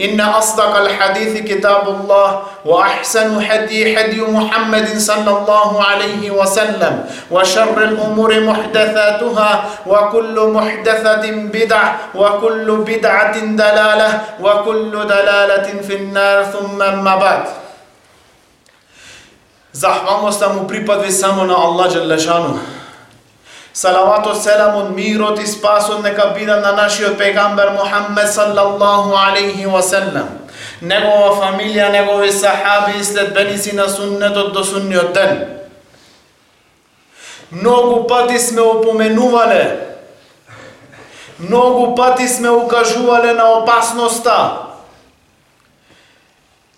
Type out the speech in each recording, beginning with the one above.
إن أصدق الحديث كتاب الله وأحسن حدي حدي محمد صلى الله عليه وسلم وشر الأمور محدثاتها وكل محدثة بدعة وكل بدعة دلالة وكل دلالة في النار ثم أما بعد Zahvalnost mu pripaduje samo na Allah Đelešanu. Салаватот, селамот, мирот и спасот нека бидат на нашиот пегамбер Мухаммед саллаллаху алейхи ва селем. Негова фамилија, негови сахаби и следбеници на суннетот до сунниот ден. Многу пати сме опоменувале, многу пати сме укажувале на опасноста,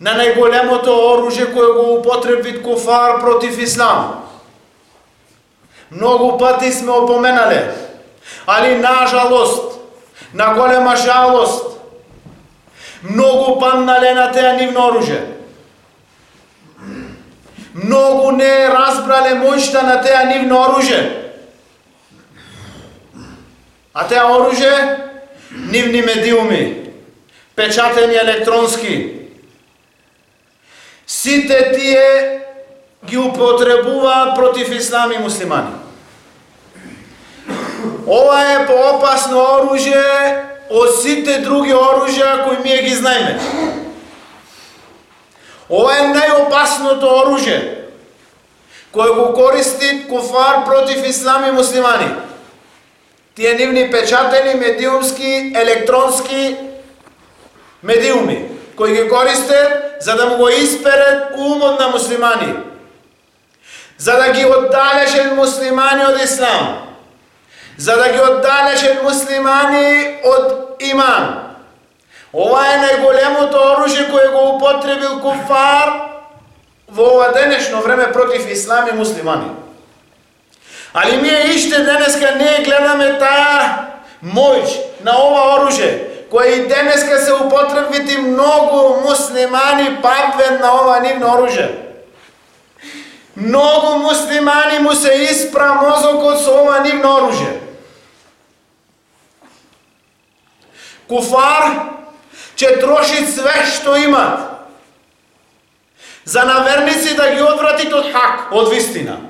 на најголемото оружје кое го употребит куфар против ислам Многу пати сме опоменале, али на жалост, на голема жалост, многу паднале на теа нивно оружје. Многу не разбрале мојшта на теа нивно оружје. А теа оружје, нивни медиуми, печатени електронски. Сите тие ги употребуваат против ислам и муслимани. Ова е поопасно оружје од сите други оружја кои ние ги знаеме. Ова е најопасното оружје кој го користи куфар против ислам и муслимани. Тие нивни печатени медиумски, електронски медиуми кои ги користат за да му го исперет умот на муслимани за да ги оддалечат муслимани од ислам, за да ги оддалечат муслимани од иман. Ова е најголемото оружје кое го употребил куфар во ова денешно време против ислам и муслимани. Али ние иште денеска не гледаме таа моќ на ова оружје, кој и денеска се употребите многу муслимани падвен на ова нивно оружје. Многу муслимани му се испра мозокот со ова нивно оружје. Куфар ќе троши све што имат за наверници да ги одвратит од хак, од вистина.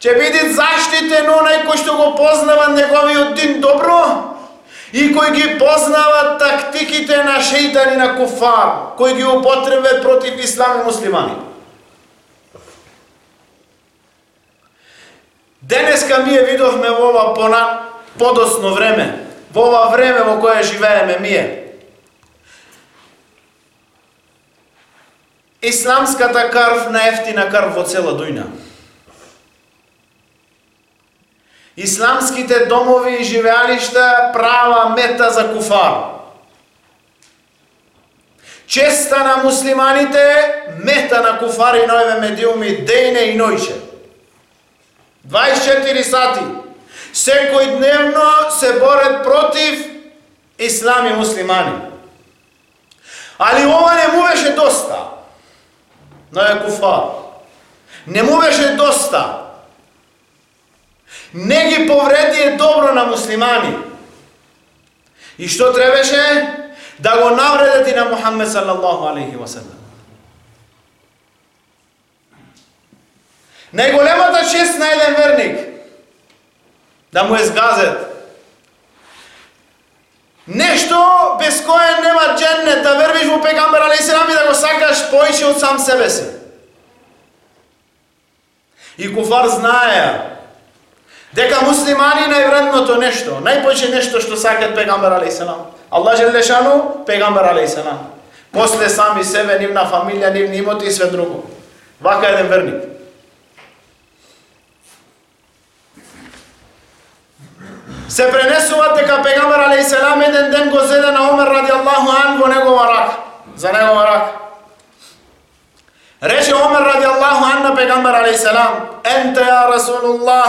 Ќе бидит заштитен онај кој што го познава неговиот дин добро и кој ги познават тактиките на шејтани на куфар, кој ги употребе против ислам и муслимани. Денеска ние видовме во ова пона подосно време, во ова време во кое живееме мие. Исламската крв на ефтина крв во цела дујна. Исламските домови и живеалишта права мета за куфар. Честа на муслиманите, мета на куфари ноеве медиуми дејне и нојче. 24 сати. Секој дневно се борат против ислам и муслимани. Али ова не му беше доста. Но е куфар. Не му беше доста не ги повреди добро на муслимани. И што требеше? Да го навредат и на Мухаммед салаллаху алейхи ва салlam. Најголемата чест на еден верник да му е сгазет. Нешто без кое нема дженнет, да вервиш во пегамбер алейхиссалам и да го сакаш поише од сам себе си. И куфар знае дека муслимани највредното нешто, најпоче нешто што сакат пегамбер алейхиссалам, Аллах Желешану, пегамбар алейхиссалам. После сами себе, нивна фамилија, нивни имоти и све друго. Вака еден верник. Се пренесува дека пегамбар алейхиссалам еден ден го зеде на Омер ради Аллаху ан во негова рака. За негова рака. رجع عمر رضي الله عنه پیغمبر عليه السلام أنت يا رسول الله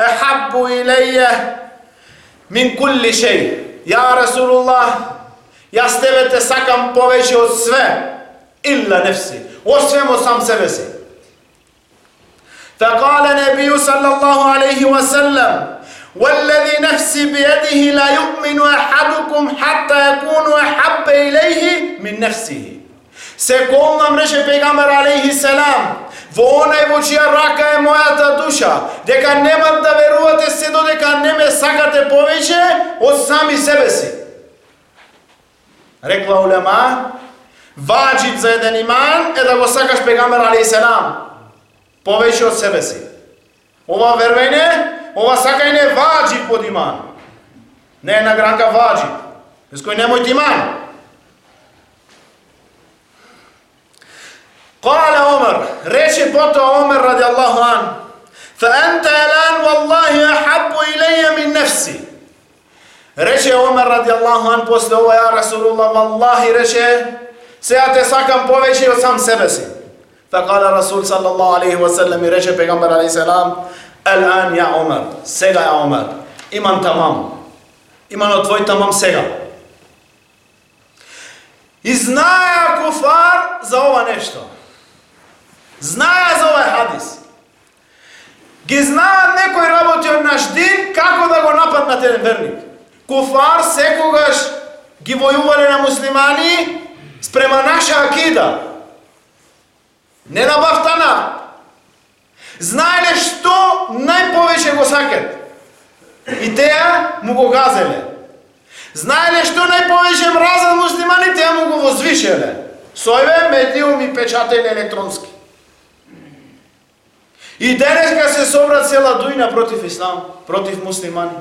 أحب إلي من كل شيء. يا رسول الله يا ستبت tebe te sakam إلا نفسي sve مصام nefsi فقال نبي صلى الله عليه وسلم والذي نفسي بيده لا يؤمن أحدكم حتى يكون أحب إليه من نفسه. Секолна рече пегамбер алейхи селам во онај во чија рака е мојата душа, дека нема да верувате се додека не ме сакате повеќе од сами себе си. Рекла улема, ваджиб за еден иман е да го сакаш пегамбер алейхи селам повеќе од себе си. Ова вервење, ова сакање е ваджиб од иман. Не е на гранка ваджиб. Без кој немојте иман. قال عمر ريشي بوتو عمر رضي الله عنه فأنت الآن والله أحب إلي من نفسي. ريشي عمر رضي الله عنه после هو يا رسول الله والله رشي سيأتي ساكن بوشي وسام سبسي. فقال رسول صلى الله عليه وسلم رشي پیغمبر عليه السلام الآن يا عمر سيغا يا عمر إيمان تمام إيمان твой تمام سيغا И знае Акуфар за ова. Знаја за овој хадис. Ги знаат некој работи од наш дин како да го нападнат еден верник. Куфар секогаш ги војувале на муслимани спрема наша акида. Не на бафтана. Знаеле што најповеќе го сакат. И теа му го газеле. Знаеле што најповеќе мразат муслимани, теа му го возвишеле. Сојве медиум и печатели електронски. И денеска се собра цела дујна против ислам, против муслимани.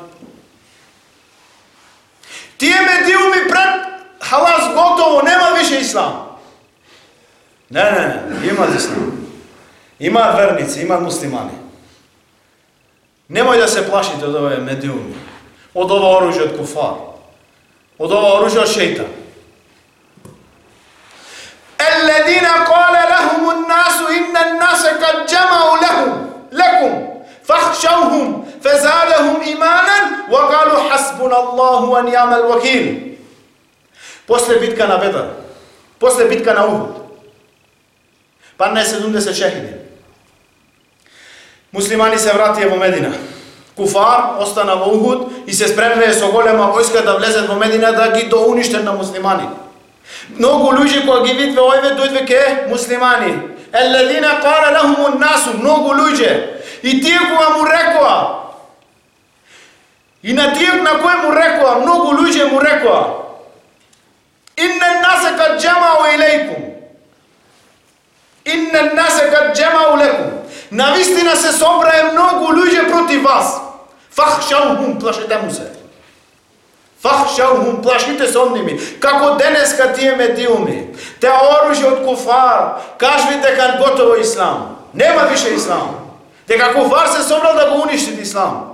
Тие медиуми пред халас готово, нема више ислам. Не, не, не, има ислам. Има верници, има муслимани. Немој да се плашите од овие медиуми, од ова оружје од куфар, од ова оружје од шејтан. хасбуна Аллаху ва ниамел вакил. После битка на Бедр, после битка на Ухуд, падна 70 шехиди. Муслимани се вратија во Медина. Куфар остана во Ухуд и се спремнае со голема војска да влезат во Медина да ги доуништат на муслимани. Многу луѓе кои ги видве овие дојдве ке муслимани. Елладина кара лахумун насу, многу луѓе. И тие кога му рекоа, и на тие на кој му рекоа, многу луѓе му рекоа, Инна насе кад джамау илейкум. Инна насе кад джамау лекум. Навистина се собрае многу луѓе против вас. Фахшаухум, плашете му се. Фахшаухум, плашите се од ними. Како денеска тие медиуми, те оружје од куфар, кажви дека готово ислам. Нема више ислам. Дека куфар се собрал да го уништит ислам.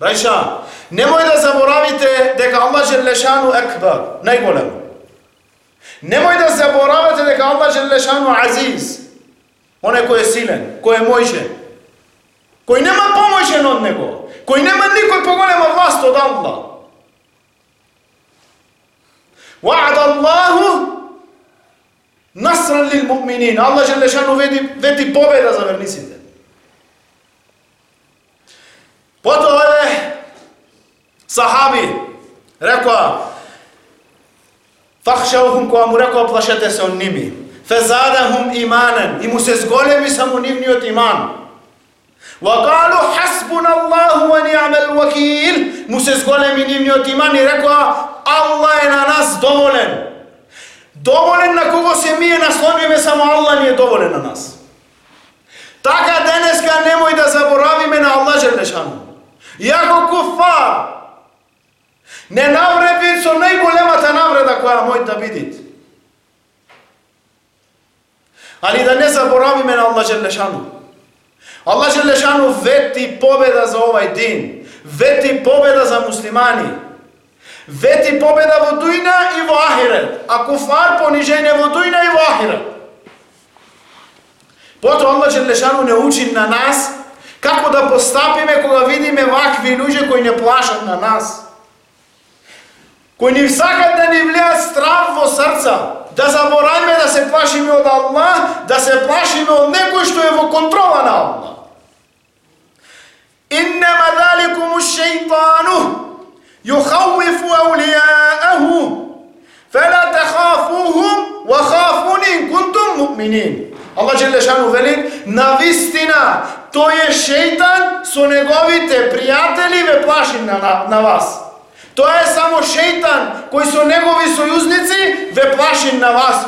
Брајша, немој да заборавите дека Аллах Желешану екбар, најголем. Немој да заборавате дека Аллах Желешану азиз, оне кој е силен, кој е мојшен, кој нема помојшен од него, кој нема никој поголема власт од Аллах. وعد الله насран лил муъминин. Аллах Желешану вети, вети победа за верниците. Потоа е сахаби рекоа Фахшаухум која му рекоа плашете се од ними. Фезадахум иманен и му се зголеми само нивниот иман. Вакалу хасбуна Аллаху ва ни'мал вакил. Му се зголеми нивниот иман и рекоа Аллах е на нас доволен. Доволен на кого се ми е наслониме само Аллах ни е доволен на нас. Така денеска немој да заборавиме на Аллах Желешану. Јако куфар, не навреди со најголемата која мој да бидит. Али да не заборавиме на Аллах Желешану. Аллах Желешану вети победа за овај дин. Вети победа за муслимани. Вети победа во дујна и во ахирет. А куфар понижење во дујна и во ахирет. Потоа Аллах Желешану не учи на нас како да постапиме кога видиме вакви луѓе кои не плашат на нас кои не сакат да ни влеат страв во срца, да забораваме да се плашиме од Аллах, да се плашиме од некој што е во контрола на Аллах. Иннама заликуму шейтану јухавифу аулијаеху фела тахафухум ва хафун кунтум муминин. Аллах Желешану вели, на вистина, тој е шейтан со неговите пријатели ве плаши на, на, на вас. Тоа е само шејтан кои со негови сојузници ве плаши на вас.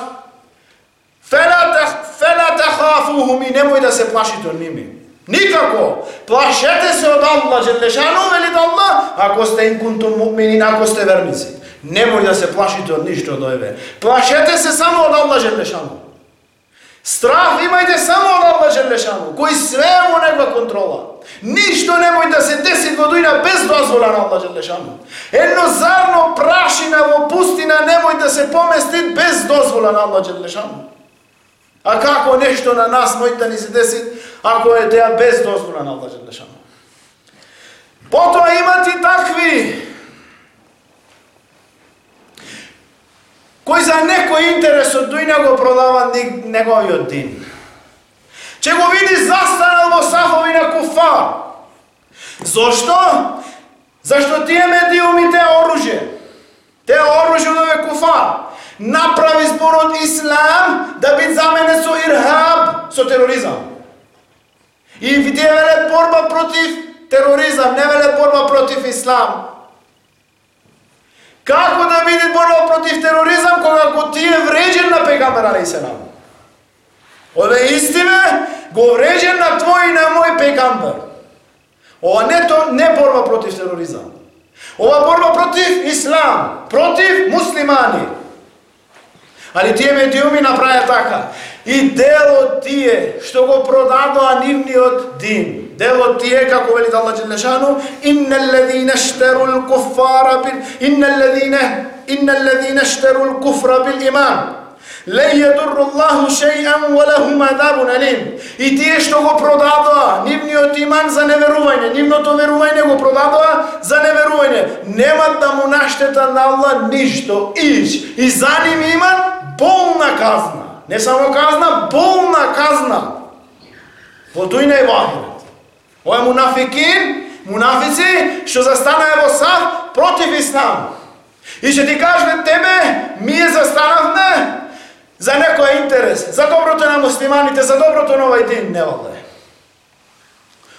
Фела тахафухум и немој да се плашите од ними. Никако. Плашете се од Аллах, Джелешану, вели Аллах, ако сте инкунтум муминин, ако сте верници. Немој да се плашите од ништо од ове. Плашете се само од Аллах, Джелешану. Страх имајте само од Аллах, Желешану, кој све во негова контрола. Ништо немој да се деси во дујна без дозвола на Аллах Желешану. Едно зарно прашина во пустина немој да се помести без дозвола на Аллах Желешану. А како нешто на нас мој да ни се деси, ако е теа без дозвола на Аллах Желешану. Потоа имати такви за некој интерес од дујна го продава неговиот дин. Че го види застанал во сафови на куфар. Зошто? Зашто тие медиуми те оружје. Те оружје на куфар. Направи зборот ислам да би замене со ирхаб, со тероризам. И тие веле борба против тероризам, не веле борба против ислам. Како да биде борба против тероризам кога го тие вреđен на пегамбер алейхиссалам? Ове истина го врежен на твој и на мој пегамбер. Ова не, то, не борба против тероризам. Ова борба против ислам, против муслимани. Али тие медиуми направија така. И дел од тие што го продадоа нивниот дин. Дел од тие, како вели Аллах Джелешану, инна алладина штеру l-kuffara бил. Инна алладина... Инна алладина штеру l-kufra bil iman. Ле јадурру Аллаху шејан ва лахум адабун алим. И тие што го продадоа, нивниот иман за неверување, нивното верување го продадоа за неверување. Немат да му наштета на Аллах ништо. иш. И за ним иман болна казна. Не само казна, болна казна. Во е во вахирет. Ова е мунафикин, мунафици, што застанаа во сав против ислам. И ќе ти кажат тебе, ние застанавме за некој интерес, за доброто на муслиманите, за доброто на овај ден, не вале.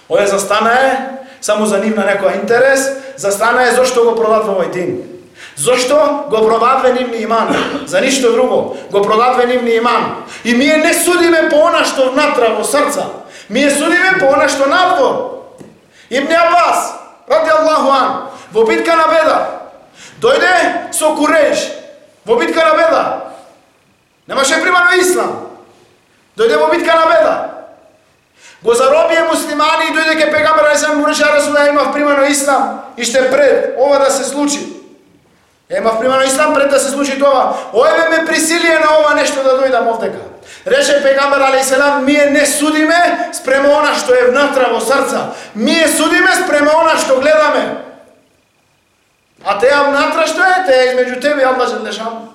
Ова застанае само за нив на некој интерес, застанае зашто го продат во овај ден. Зошто го продадве нивни иман? За ништо друго. Го продадве нивни иман. И ние не судиме по она што внатре во срца. Ние судиме по она што надвор. Ибн Абас, ради Аллаху ан, во битка на Беда, дојде со Куреш, во битка на Беда, Немаше примано ислам. Дојде во битка на беда. Го заробија муслимани и дојде ке пегамбер Айсам Муреша Расула имав примано ислам и ще пред ова да се случи. Ема, примерно, ислам пред да се случи тоа. Ојме ме присилие на ова нешто да дојдам овдека. Рече пегамбер Алейселам, ние не судиме спрема она што е внатра во срца. Ние судиме спрема она што гледаме. А теја внатра што е? Теја измеѓу тебе и Аллах да Желешан.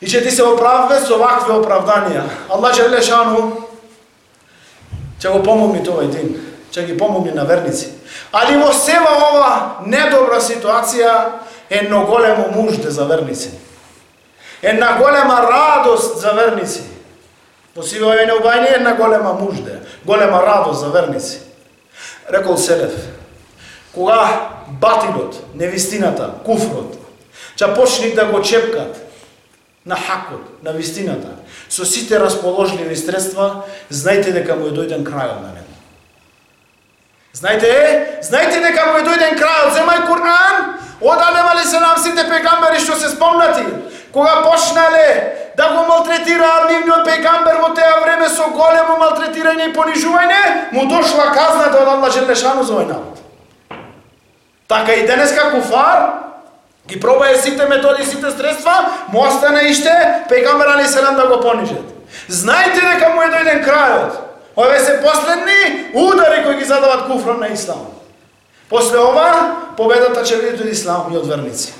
И ќе ти се оправдаме со вакви оправданија. Аллах Желешану ќе го помогни тој ден, ќе ги помогне на верници. Али во сева ова недобра ситуација едно големо мужде за верници. Една голема радост за верници. Во сева ова неубајни една голема мужде, голема радост за верници. Рекол Селев, кога батилот, невистината, куфрот, ќе почни да го чепкат, на хакот, на вистината, со сите расположливи средства, знајте дека му е дојден крајот на него. Знаете? е, дека му е дојден крајот, земај Кур'ан, Од Адем се нам сите пегамбери што се спомнати, кога почнале да го малтретираа нивниот пегамбер во теа време со големо малтретирање и понижување, му дошла казната да од Аллах Желешану за овој народ. Така и денеска куфар ги пробае сите методи, сите средства, му остане иште пегамбер али селам да го понижат. Знаете дека му е дојден крајот. Ове се последни удари кои ги задават куфрон на ислам. После ова, победата ќе видите од ислам и од верници.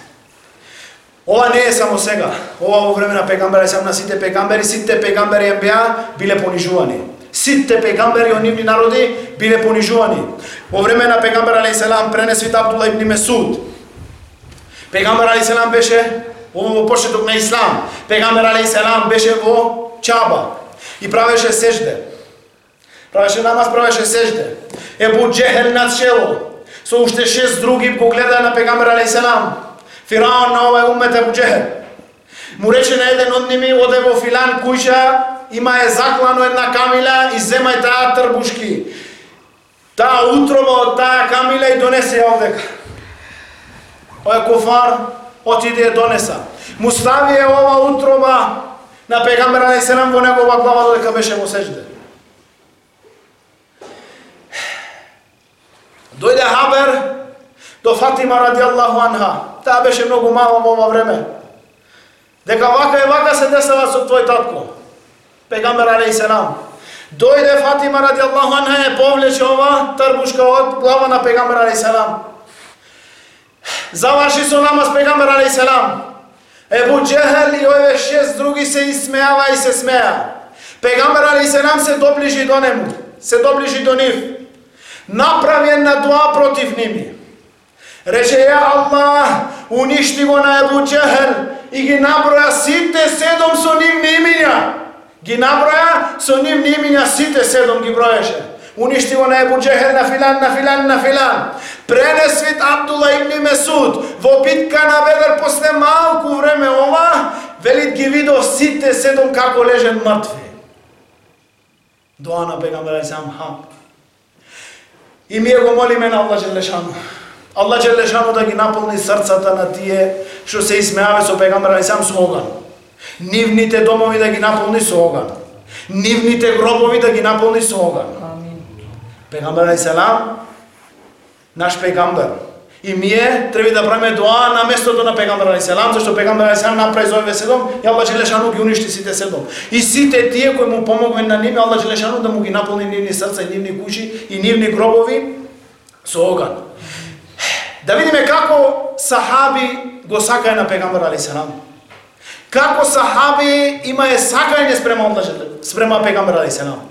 Ова не е само сега. Ова во време на пегамбери, сам на сите пегамбери, сите пегамбери беа биле понижувани. Сите пегамбери од нивни народи биле понижувани. Во време на пегамбер али селам пренесвит Абдула ибн Месуд. Пегамбер али селам беше во почеток на ислам. Пегамбер али селам беше во Чаба и правеше сежде. Правеше намаз, правеше сежде. Ебу Джехел над чело со уште шест други го гледа на пегамбер Алейсалам. Фираон на овај умет Ебу Джехел. Му рече на еден од ними, оде во филан куќа, има е заклано една камила и земај таа трбушки. Таа утроба од таа камила и донесе ја овдека. Ој кофар отиде ја донеса. Му стави е ова утроба на пегамбер Алейсалам во негова глава додека беше во сежде. Дојде Хабер до Фатима ради Аллаху анха. Таа беше многу мала во ова време. Дека вака и вака се десава со твој татко. Пегамбер алей селам. Дојде Фатима ради Аллаху анха е повлече ова трбушка од глава на пегамбер алей селам. Заврши со намаз пегамбер алей селам. Ебу Джехел и овие шест други се исмеава и се смеа. Пегамбер алей селам се доближи до нему, се доближи до нив направи на дуа против ними. Рече, ја Аллах, уништи го на Ебу Джехел и ги наброја сите седом со нивни имиња. Ги наброја со нивни имиња сите седом ги броеше. Уништи го на Ебу Джехел, на филан, на филан, на филан. Пренесвит Абдула ибн Месуд во битка на Бедер после малку време ова, велит ги видов сите седом како лежен мртви. Доа на пегамбер Алисам хам. И ние го молиме на Аллах Джелешану. Аллах Джелешану да ги наполни срцата на тие што се исмеаве со пегамбер Алисам со оган. Нивните домови да ги наполни со оган. Нивните гробови да ги наполни со оган. Пегамбер Алисалам, наш пегамбер, И ние треба да правиме дуа на местото на Пегамбар али селам, зашто Пегамбар али селам направи за овие седом, и Аллах Желешану ги уништи сите седом. И сите тие кои му помогме на ними, Аллах Желешану да му ги наполни нивни срца и нивни кучи, и нивни гробови со оган. Да видиме како сахаби го сакаја на Пегамбар али селам. Како сахаби имае сакање спрема Аллах спрема Пегамбар али селам.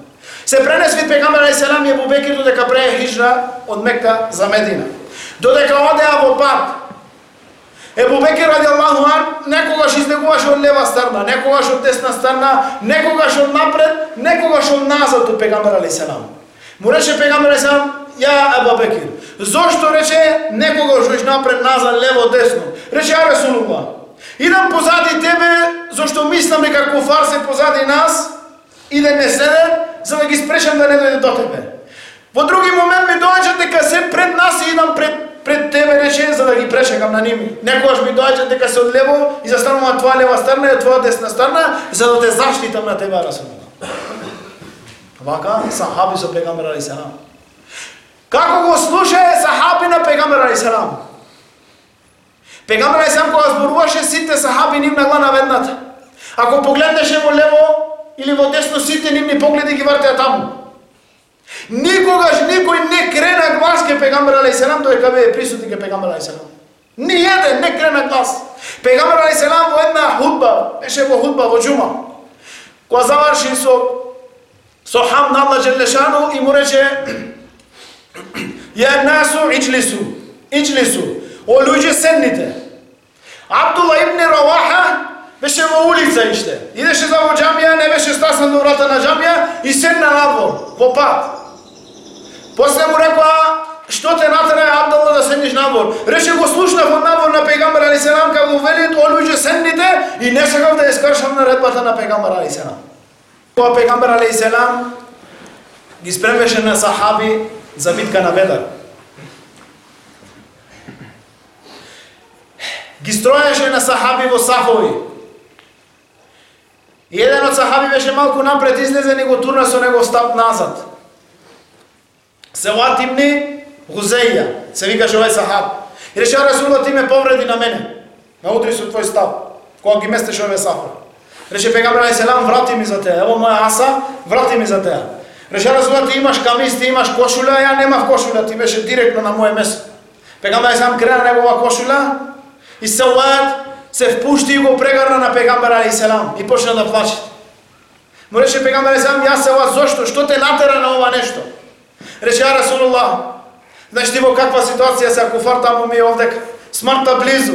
Се пренесви Пегамбар али селам и Ебу Бекир додека прее хижра од Мекка за Медина додека одеа во пат. Ебу Бекер ради Аллаху ан, некогаш излегуваше од лева страна, некогаш од десна страна, некогаш од напред, некогаш од назад од Пегамбер али селам. Му рече Пегамбер али селам, ја Ебу Бекер, Зошто рече некогаш виш напред, назад, лево, десно? Рече, Ја Ресулулlah, идам позади тебе, зошто мислам дека куфар се позади нас, и да не седе, за да ги спрешам да не дојде до тебе. Во други момент ми доаѓа дека се пред нас и идам пред пред тебе рече за да ги прешекам на ними. Некогаш ми доаѓа дека се одлево и застанува твоја лева страна и твоја десна страна за да те заштитам на тебе Расулулlah. Вака сахаби со пегамбер али салам. Како го слушае сахаби на пегамбер али салам? Пегамбер али салам кога зборуваше сите сахаби нивна глава ведната. Ако погледнеше во лево или во десно сите нивни погледи ги вртеа таму. Никогаш никој не крена глас ке пегамбер алейхиселам додека бе присутни ке пегамбер алейхиселам. Ни еден не крена глас. Пегамбер алейхиселам во една худба, беше во худба во џума. Кога заврши со со хам на Аллах Желешану и му рече Ја насу ичлису, ичлису, о луѓе седните. Абдулла ибн Раваха беше во улица иште. Идеше за во џамија, не беше стасан до врата на џамија и седна надвор, во пат. После му рекоа, што те натера Абдалла да седнеш надвор? Рече го слушнав од надвор на пегамбар али селам како го велит, о седните и не сакав да искршам наредбата на пегамбар али селам. Кога пегамбар али селам ги спремеше на сахаби за битка на Бедар. Ги строеше на сахаби во сафови. И еден од сахаби беше малку напред излезен и го турна со него стап назад. Се имни Гузеја, се викаше овај сахаб. И рече, Расуло, ти ме повреди на мене. на удри со твој став, кога ги местеш ове сафови. Рече пегамбер алейхи селам врати ми за теја. Ево моја аса, врати ми за теја. Рече Расулот ти имаш камис, ти имаш кошула, ја немав кошула, ти беше директно на моје место. Пегамбер алейхи селам крена негова кошула и се се впушти и го прегарна на пегамбер алейхи селам и почна да плаче. Му рече пегамбер алейхи селам, јас се ова зошто, што те натера на ова нешто? Рече ја Расулуллах, знаеш ти во каква ситуација се ако фартамо ми овдека, смртта близу.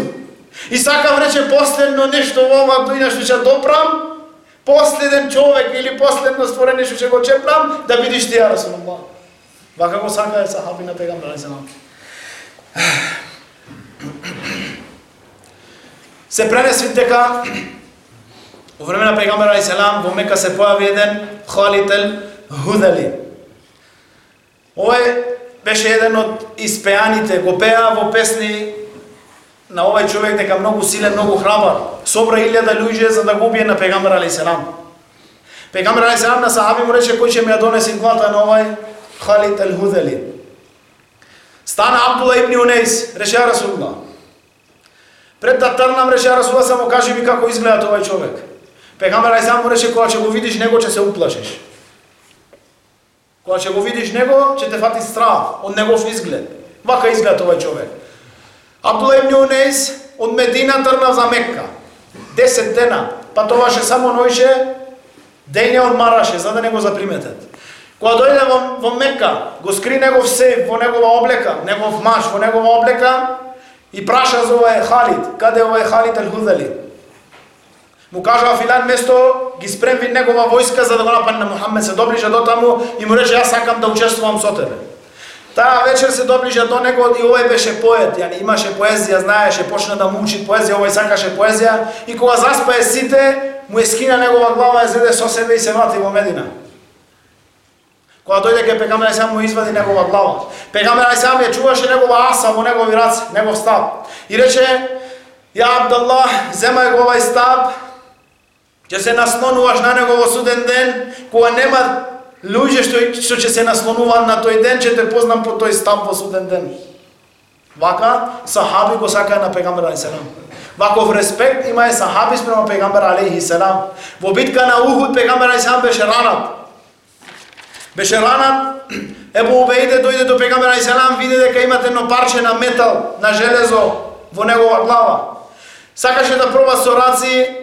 И сакам рече последно нешто во ова дуња што ќе допрам, последен човек или последно створење што ќе го чепрам, да видиш ти ја Расулуллах. Вака го сака е сахаби на пегамбер алейхи Се пренеси дека во време на пегамбер алейхи во Мека се појави еден Халител Худали. Овој беше еден од испеаните, го пеа во песни на овај човек дека многу силен, многу храбар. Собра илјада луѓе за да го убие на пегамбер али селам. Пегамбер али селам на сахаби му рече кој ќе ми ја донесе глата на овај Халид ал Худали. Стана Абдула ибн Унейс, рече Расулулlah. Пред да трнам рече Расулулlah само кажи ми како изгледа овај човек. Пегамбер али селам му рече кога ќе го видиш него ќе се уплашиш. Кога ќе го видиш него ќе те фати страх од негов изглед. Вака изглед овај човек. Абдула ибн Унейс од Медина трнав за Мекка. 10 дена. Патуваше само нојше, дење одмараше, за да не го заприметат. Кога дојде во, во Мекка, го скри негов сейф во негова облека, негов маш во негова облека и праша за овој Халид. Каде е овој Халид ал-Худали? Му кажа филан место, ги спремви негова војска за да го нападне Мухамед се доближа до таму и му рече, јас сакам да учествувам со тебе. Таа вечер се доближа до него и овој беше поет, јани имаше поезија, знаеше, почна да му учи поезија, овој сакаше поезија и кога заспае сите, му е скина негова глава, ја зеде со себе и се врати во Медина. Кога дојде ке Пегамбер сам му извади негова глава. Пегамбер сам ја чуваше негова аса во негови раци, негов стаб. И рече, ја Абдаллах, земај го овај стаб ќе се наслонуваш на него во суден ден, кога нема луѓе што што ќе се наслонуваат на тој ден, ќе те познам по тој стап во суден ден. Вака сахаби го сака на пегамбер алейхи селам. Ваков респект имае сахаби спрема пегамбер алейхи селам. Во битка на Ухуд пегамбер алейхи селам беше ранат. Беше ранат. Ебу Убейде дојде до пегамбер алейхи селам, виде дека имате едно парче на метал, на железо во негова глава. Сакаше да проба со раци,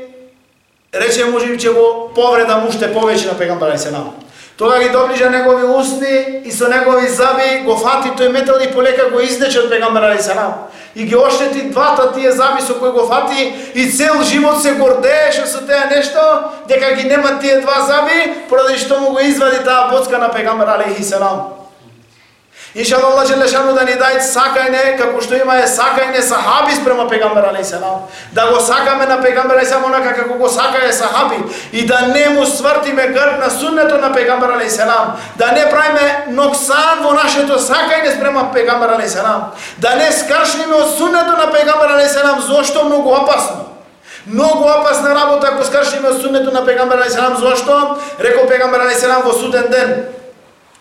рече може би во го му уште повеќе да на Пегамбар алейхи селам. Тога ги доближа негови усни и со негови заби го фати тој метал и полека го изнече од Пегамбар али нам. И ги оштети двата тие заби со кои го фати и цел живот се гордееше со теа нешто, дека ги нема тие два заби, поради што му го извади таа боцка на пегамбар алейхи салам. Иншалла Аллах Желешану да ни дај сакајне, како што има е сакајне сахаби спрема пегамбер Алейсалам. Да го сакаме на пегамбер Алейсалам онака како го сакае сахаби и да не му свртиме грб на суннето на пегамбер Алейсалам. Да не правиме ноксан во нашето сакајне спрема пегамбер Алейсалам. Да не скршиме од суннето на пегамбер Алейсалам, зошто многу опасно. Многу опасна работа ако скршиме од суннето на пегамбер Алейсалам, зошто? Рекол пегамбер Алейсалам во суден ден.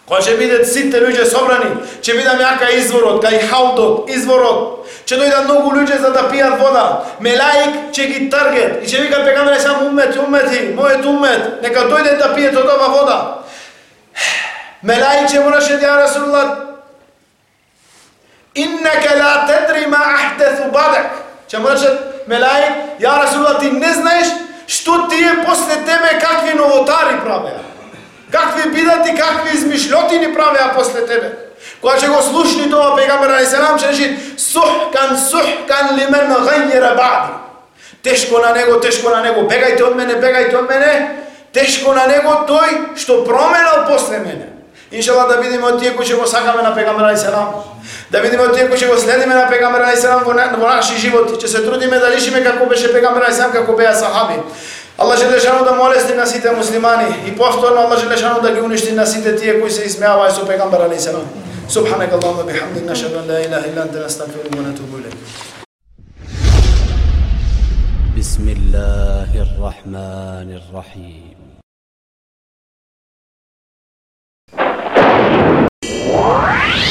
Кога ќе бидат сите луѓе собрани, ќе бидам јака изворот, кај хаудот, изворот. Ќе дојдат многу луѓе за да пијат вода. Мелаик ќе ги таргет и ќе викат пегамбер сам умет, умети, мојот умет, нека дојде да пијат од ова вода. Мелаик ќе мораше да Расулулlah Иннека ла тедри ма ахдесу бадак. Ќе мораше Мелаик, ја Расулулlah ти не знаеш што тие после тебе какви новотари правеа. Какви бидати, какви измишлјотини правеа после тебе. Кога ќе го слушни тоа пегамбер али селам, ќе речи сухкан, сухкан лимен гајера бади. Тешко на него, тешко на него, бегајте од мене, бегајте од мене, тешко на него тој што променал после мене. Иншала да видиме од тие кои ќе го сакаме на пегамбер али селам. Да видиме од тие кои ќе го следиме на пегамбер али селам во, во наши животи, ќе се трудиме да лишиме како беше пегамбер али селам, како беа сахаби. Allah Želešanu da molesti na site muslimani i postojno Allah Želešanu da gi uništi na site tije koji se ismijavaju su pegambar alaih salam. Subhanak Allahumma bihamdik, našadu an la ilaha illa anta nastaghfiruka wa natubu ilaik. بسم الله الرحمن الرحيم Wow.